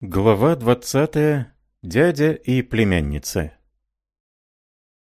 Глава 20. Дядя и племянница.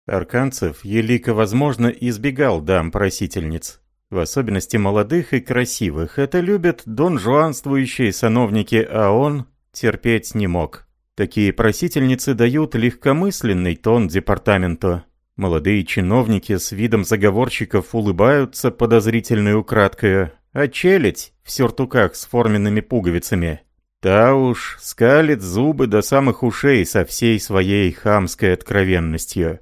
Арканцев, елико возможно, избегал дам-просительниц. В особенности молодых и красивых. Это любят донжуанствующие сановники, а он терпеть не мог. Такие просительницы дают легкомысленный тон департаменту. Молодые чиновники с видом заговорщиков улыбаются подозрительной украдкой, а челядь в сюртуках с форменными пуговицами – Та уж скалит зубы до самых ушей со всей своей хамской откровенностью.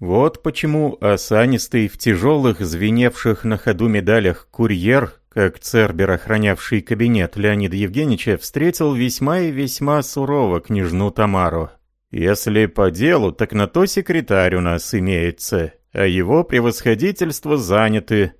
Вот почему осанистый в тяжелых, звеневших на ходу медалях курьер, как цербер, охранявший кабинет Леонида Евгеньевича, встретил весьма и весьма сурово княжну Тамару. Если по делу, так на то секретарь у нас имеется, а его превосходительство заняты.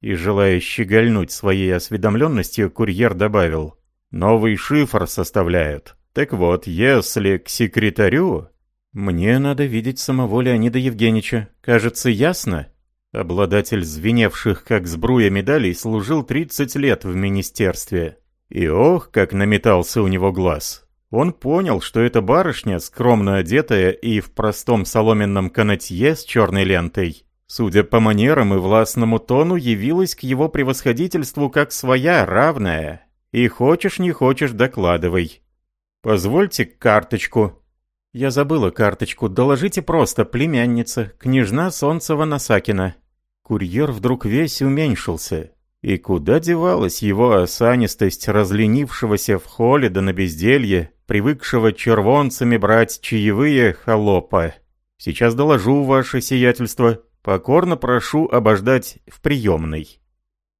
И желая щегольнуть своей осведомленностью, курьер добавил – Новый шифр составляют. Так вот, если к секретарю... Мне надо видеть самого Леонида Евгеньевича. Кажется, ясно? Обладатель звеневших, как сбруя медалей, служил 30 лет в министерстве. И ох, как наметался у него глаз. Он понял, что эта барышня, скромно одетая и в простом соломенном канатье с черной лентой, судя по манерам и властному тону, явилась к его превосходительству как своя, равная, и хочешь не хочешь, докладывай. Позвольте карточку. Я забыла карточку. Доложите просто, племянница, княжна Солнцева-Насакина. Курьер вдруг весь уменьшился. И куда девалась его осанистость разленившегося в холле да на безделье, привыкшего червонцами брать чаевые холопа? Сейчас доложу ваше сиятельство. Покорно прошу обождать в приемной.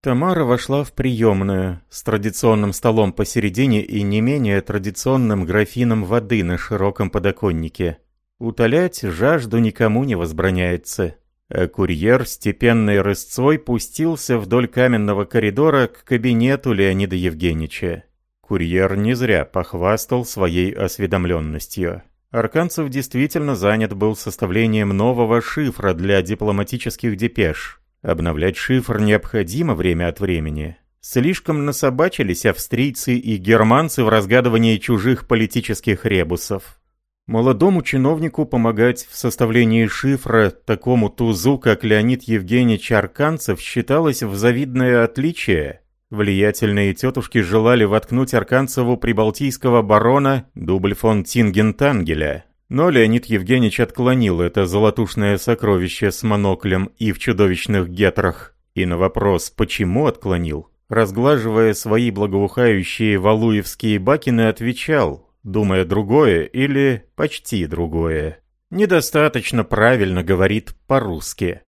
Тамара вошла в приемную с традиционным столом посередине и не менее традиционным графином воды на широком подоконнике. Утолять жажду никому не возбраняется. А курьер степенной рысцой пустился вдоль каменного коридора к кабинету Леонида Евгеньевича. Курьер не зря похвастал своей осведомленностью. Арканцев действительно занят был составлением нового шифра для дипломатических депеш. Обновлять шифр необходимо время от времени. Слишком насобачились австрийцы и германцы в разгадывании чужих политических ребусов. Молодому чиновнику помогать в составлении шифра такому тузу, как Леонид Евгеньевич Арканцев, считалось в завидное отличие. Влиятельные тетушки желали воткнуть Арканцеву прибалтийского барона дубль фон Тингентангеля, но Леонид Евгеньевич отклонил это золотушное сокровище с моноклем и в чудовищных гетрах. И на вопрос «почему отклонил?», разглаживая свои благоухающие валуевские бакины, отвечал, думая другое или почти другое. Недостаточно правильно говорит по-русски.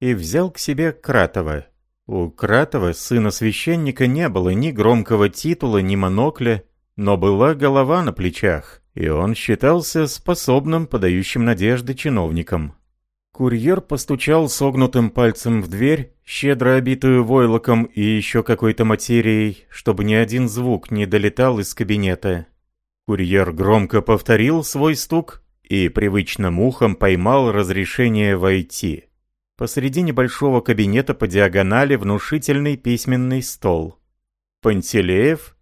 И взял к себе Кратова. У Кратова, сына священника, не было ни громкого титула, ни монокля, но была голова на плечах, и он считался способным, подающим надежды чиновником. Курьер постучал согнутым пальцем в дверь, щедро обитую войлоком и еще какой-то материей, чтобы ни один звук не долетал из кабинета. Курьер громко повторил свой стук и привычным ухом поймал разрешение войти. Посреди небольшого кабинета по диагонали внушительный письменный стол. Пантелеев,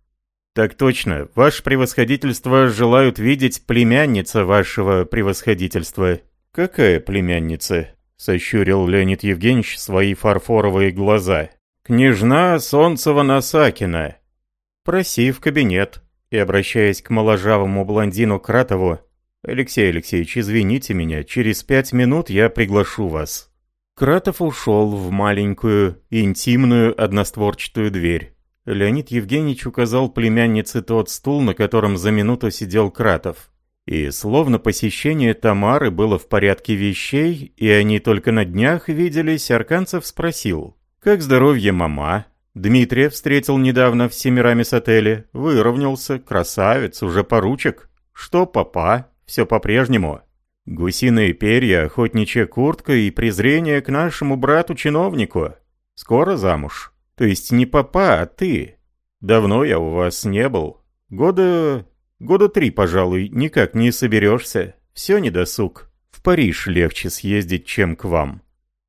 «Так точно. Ваше превосходительство желают видеть племянница вашего превосходительства». «Какая племянница?» — сощурил Леонид Евгеньевич свои фарфоровые глаза. «Княжна Солнцева-Насакина». «Проси в кабинет». И, обращаясь к моложавому блондину Кратову, «Алексей Алексеевич, извините меня, через пять минут я приглашу вас». Кратов ушел в маленькую, интимную одностворчатую дверь. Леонид Евгеньевич указал племяннице тот стул, на котором за минуту сидел Кратов. И словно посещение Тамары было в порядке вещей, и они только на днях виделись, Арканцев спросил, «Как здоровье мама?» Дмитрия встретил недавно в Семирамис-отеле, выровнялся, красавец, уже поручик. Что папа? Все по-прежнему. Гусиные перья, охотничья куртка и презрение к нашему брату-чиновнику. Скоро замуж. То есть не папа, а ты. Давно я у вас не был. Года... года три, пожалуй, никак не соберешься. Все недосуг. В Париж легче съездить, чем к вам.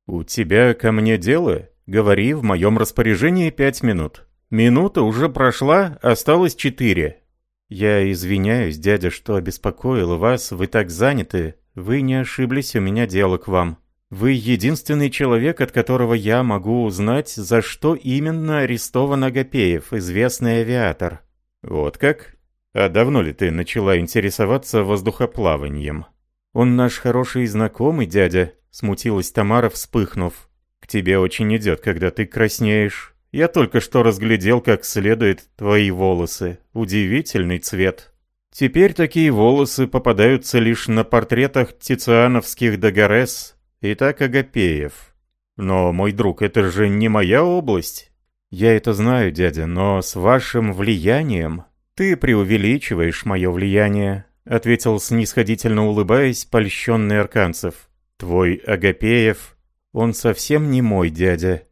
У тебя ко мне дело? Говори, в моем распоряжении пять минут. Минута уже прошла, осталось четыре. «Я извиняюсь, дядя, что обеспокоил вас, вы так заняты. Вы не ошиблись, у меня дело к вам. Вы единственный человек, от которого я могу узнать, за что именно арестован Агапеев, известный авиатор». «Вот как? А давно ли ты начала интересоваться воздухоплаванием?» «Он наш хороший знакомый, дядя», — смутилась Тамара, вспыхнув. «К тебе очень идет, когда ты краснеешь. Я только что разглядел как следует твои волосы. Удивительный цвет. Теперь такие волосы попадаются лишь на портретах тициановских Дагорес и так Агапеев. Но, мой друг, это же не моя область. Я это знаю, дядя, но с вашим влиянием... Ты преувеличиваешь мое влияние, ответил снисходительно улыбаясь польщенный Арканцев. Твой Агапеев, он совсем не мой дядя.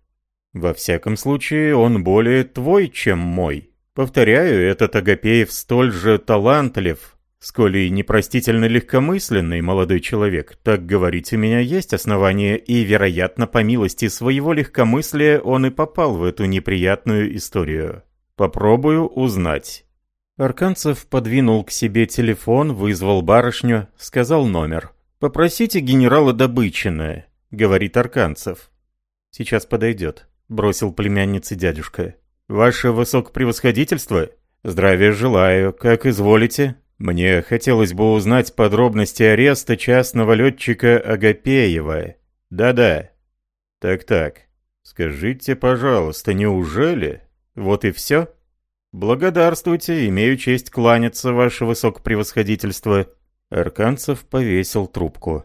Во всяком случае, он более твой, чем мой. Повторяю, этот Агапеев столь же талантлив, сколь и непростительно легкомысленный молодой человек. Так говорить у меня есть основания, и, вероятно, по милости своего легкомыслия он и попал в эту неприятную историю. Попробую узнать. Арканцев подвинул к себе телефон, вызвал барышню, сказал номер. «Попросите генерала Добычина», — говорит Арканцев. «Сейчас подойдет». — бросил племяннице дядюшка. «Ваше высокопревосходительство? Здравия желаю, как изволите. Мне хотелось бы узнать подробности ареста частного летчика Агапеева. Да-да. Так-так. Скажите, пожалуйста, неужели? Вот и все? Благодарствуйте, имею честь кланяться, ваше высокопревосходительство». Арканцев повесил трубку.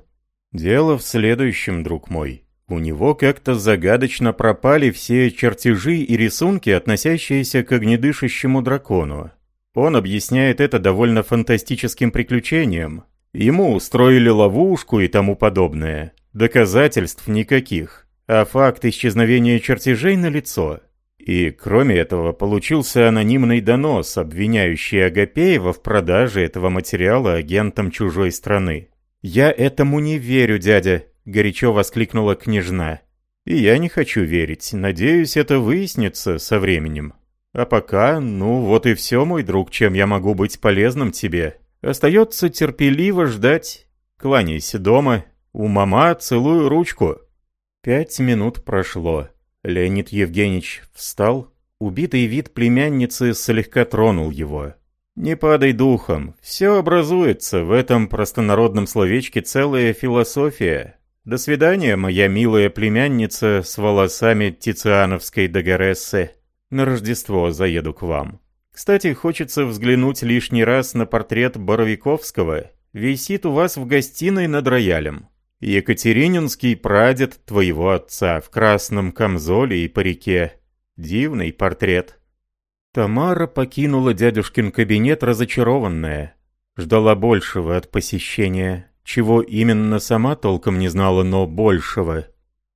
«Дело в следующем, друг мой. У него как-то загадочно пропали все чертежи и рисунки, относящиеся к огнедышащему дракону. Он объясняет это довольно фантастическим приключением. Ему устроили ловушку и тому подобное. Доказательств никаких, а факт исчезновения чертежей налицо. И кроме этого получился анонимный донос, обвиняющий Агапеева в продаже этого материала агентам чужой страны. «Я этому не верю, дядя», — горячо воскликнула княжна. «И я не хочу верить. Надеюсь, это выяснится со временем. А пока, ну вот и все, мой друг, чем я могу быть полезным тебе. Остается терпеливо ждать. Кланяйся дома. У мама целую ручку». Пять минут прошло. Леонид Евгеньевич встал. Убитый вид племянницы слегка тронул его. «Не падай духом. Все образуется. В этом простонародном словечке целая философия. До свидания, моя милая племянница с волосами тициановской Дагорессы. На Рождество заеду к вам. Кстати, хочется взглянуть лишний раз на портрет Боровиковского. Висит у вас в гостиной над роялем. Екатерининский прадед твоего отца в красном камзоле и парике. Дивный портрет. Тамара покинула дядюшкин кабинет разочарованная. Ждала большего от посещения чего именно сама толком не знала, но большего.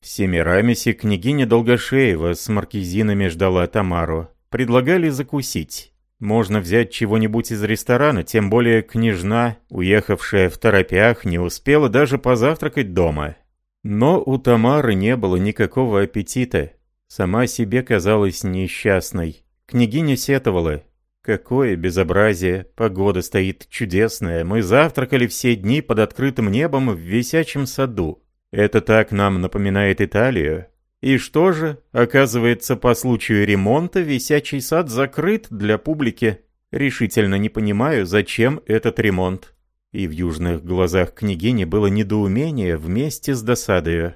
В Семирамисе княгиня Долгошеева с маркизинами ждала Тамару. Предлагали закусить. Можно взять чего-нибудь из ресторана, тем более княжна, уехавшая в торопях, не успела даже позавтракать дома. Но у Тамары не было никакого аппетита. Сама себе казалась несчастной. Княгиня сетовала, Какое безобразие! Погода стоит чудесная. Мы завтракали все дни под открытым небом в висячем саду. Это так нам напоминает Италию. И что же? Оказывается, по случаю ремонта висячий сад закрыт для публики. Решительно не понимаю, зачем этот ремонт. И в южных глазах княгини было недоумение вместе с досадою.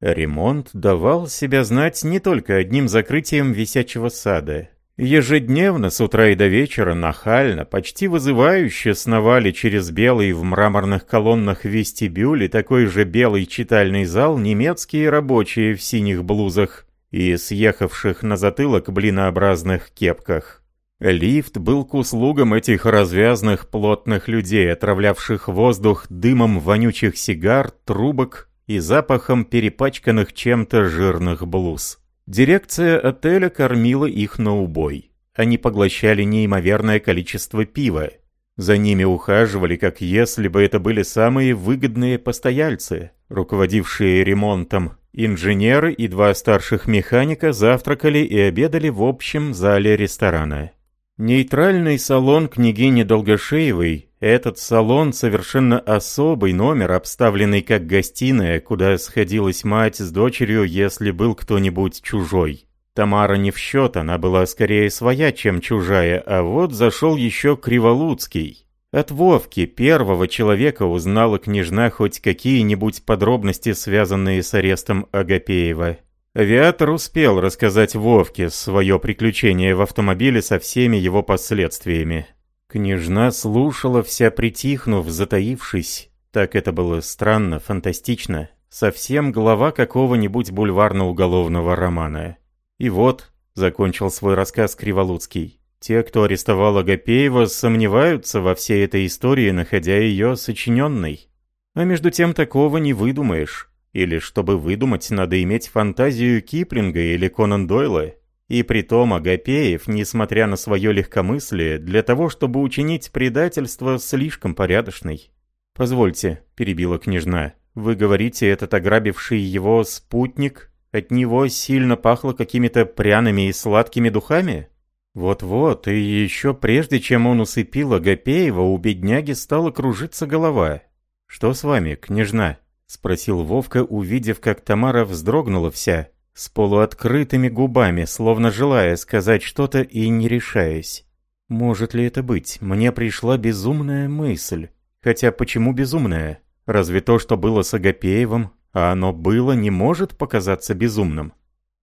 Ремонт давал себя знать не только одним закрытием висячего сада. Ежедневно с утра и до вечера нахально, почти вызывающе сновали через белый в мраморных колоннах вестибюле такой же белый читальный зал немецкие рабочие в синих блузах и съехавших на затылок блинообразных кепках. Лифт был к услугам этих развязных плотных людей, отравлявших воздух дымом вонючих сигар, трубок и запахом перепачканных чем-то жирных блуз. Дирекция отеля кормила их на убой. Они поглощали неимоверное количество пива. За ними ухаживали, как если бы это были самые выгодные постояльцы, руководившие ремонтом. Инженеры и два старших механика завтракали и обедали в общем зале ресторана. Нейтральный салон княгини Долгошеевой – этот салон совершенно особый номер, обставленный как гостиная, куда сходилась мать с дочерью, если был кто-нибудь чужой. Тамара не в счет, она была скорее своя, чем чужая, а вот зашел еще Криволуцкий. От Вовки, первого человека, узнала княжна хоть какие-нибудь подробности, связанные с арестом Агапеева. Авиатор успел рассказать Вовке свое приключение в автомобиле со всеми его последствиями. Княжна слушала, вся притихнув, затаившись. Так это было странно, фантастично. Совсем глава какого-нибудь бульварно-уголовного романа. И вот, закончил свой рассказ Криволуцкий, те, кто арестовал Агапеева, сомневаются во всей этой истории, находя ее сочиненной. А между тем такого не выдумаешь. Или, чтобы выдумать, надо иметь фантазию Киплинга или Конан Дойла. И притом Агапеев, несмотря на свое легкомыслие, для того, чтобы учинить предательство, слишком порядочный. «Позвольте», — перебила княжна, — «вы говорите, этот ограбивший его спутник, от него сильно пахло какими-то пряными и сладкими духами?» Вот-вот, и еще прежде, чем он усыпил Агапеева, у бедняги стала кружиться голова. «Что с вами, княжна?» — спросил Вовка, увидев, как Тамара вздрогнула вся, с полуоткрытыми губами, словно желая сказать что-то и не решаясь. «Может ли это быть? Мне пришла безумная мысль. Хотя почему безумная? Разве то, что было с Агапеевым, а оно было, не может показаться безумным?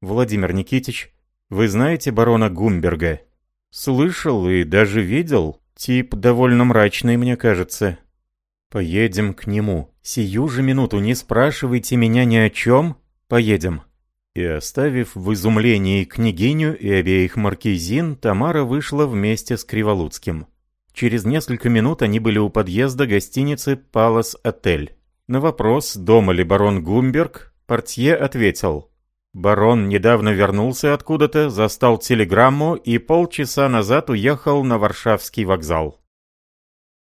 Владимир Никитич, вы знаете барона Гумберга?» «Слышал и даже видел. Тип довольно мрачный, мне кажется. «Поедем к нему. Сию же минуту не спрашивайте меня ни о чем. Поедем». И оставив в изумлении княгиню и обеих маркизин, Тамара вышла вместе с Криволуцким. Через несколько минут они были у подъезда гостиницы «Палас Отель». На вопрос, дома ли барон Гумберг, портье ответил. Барон недавно вернулся откуда-то, застал телеграмму и полчаса назад уехал на Варшавский вокзал.